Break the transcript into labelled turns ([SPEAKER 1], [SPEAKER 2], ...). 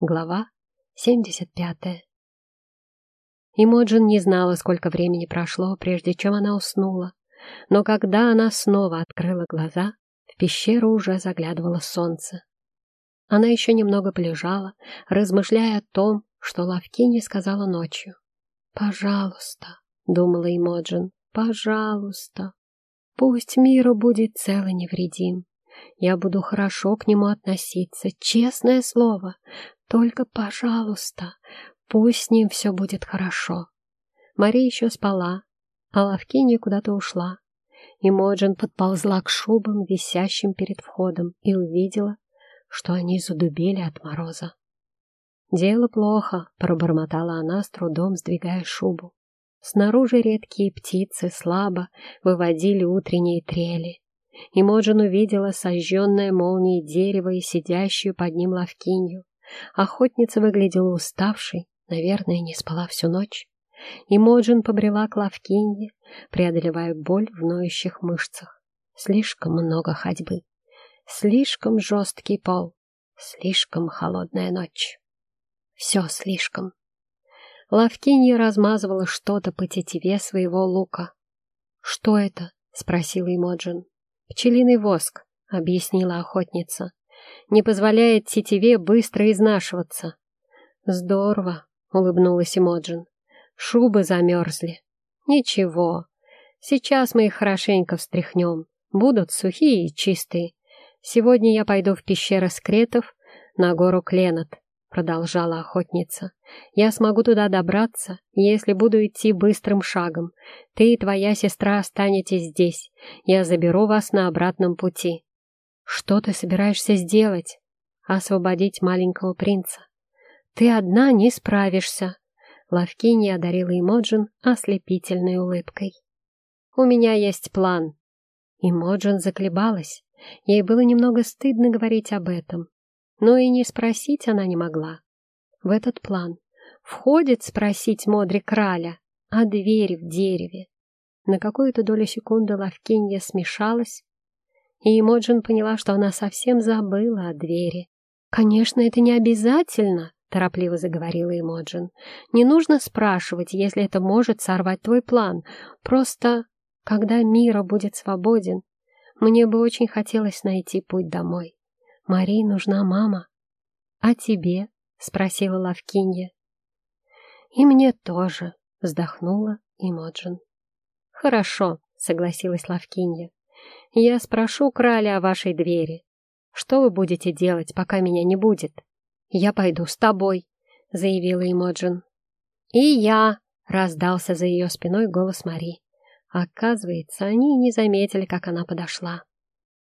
[SPEAKER 1] Глава 75. Имоджин не знала, сколько времени прошло, прежде чем она уснула, но когда она снова открыла глаза, в пещеру уже заглядывало солнце. Она еще немного полежала, размышляя о том, что Лавкини сказала ночью. «Пожалуйста», — думала Имоджин, — «пожалуйста, пусть миру будет цел и невредим. Я буду хорошо к нему относиться, честное слово, только, пожалуйста, пусть с ним все будет хорошо. Мария еще спала, а Лавкиния куда-то ушла. И Моджин подползла к шубам, висящим перед входом, и увидела, что они задубели от мороза. «Дело плохо», — пробормотала она, с трудом сдвигая шубу. Снаружи редкие птицы слабо выводили утренние трели. И Моджин увидела сожженное молнией дерево и сидящую под ним лавкинью. Охотница выглядела уставшей, наверное, не спала всю ночь. И Моджин побрела к лавкинье, преодолевая боль в ноющих мышцах. Слишком много ходьбы, слишком жесткий пол, слишком холодная ночь. Все слишком. Лавкинья размазывала что-то по тетиве своего лука. «Что это?» — спросила Имоджин. «Пчелиный воск», — объяснила охотница не позволяет тетиве быстро изнашиваться. Здорово, улыбнулась Эмоджин. Шубы замерзли. Ничего, сейчас мы их хорошенько встряхнем. Будут сухие и чистые. Сегодня я пойду в пещеры скретов на гору Кленот, продолжала охотница. Я смогу туда добраться, если буду идти быстрым шагом. Ты и твоя сестра останетесь здесь. Я заберу вас на обратном пути. Что ты собираешься сделать? Освободить маленького принца. Ты одна не справишься. Лавкини одарила Имоджин ослепительной улыбкой. У меня есть план. Имоджин заколебалась. Ей было немного стыдно говорить об этом. Но и не спросить она не могла. В этот план входит спросить Модри Краля о двери в дереве. На какую-то долю секунды Лавкинья смешалась, и Эмоджин поняла, что она совсем забыла о двери. «Конечно, это не обязательно», — торопливо заговорила Эмоджин. «Не нужно спрашивать, если это может сорвать твой план. Просто, когда Мира будет свободен, мне бы очень хотелось найти путь домой. Марии нужна мама». «А тебе?» — спросила Лавкинья. «И мне тоже», — вздохнула Эмоджин. «Хорошо», — согласилась Лавкинья. Я спрошу краля о вашей двери. Что вы будете делать, пока меня не будет? Я пойду с тобой, заявила Имоджин. И я, раздался за ее спиной голос Мари. Оказывается, они не заметили, как она подошла.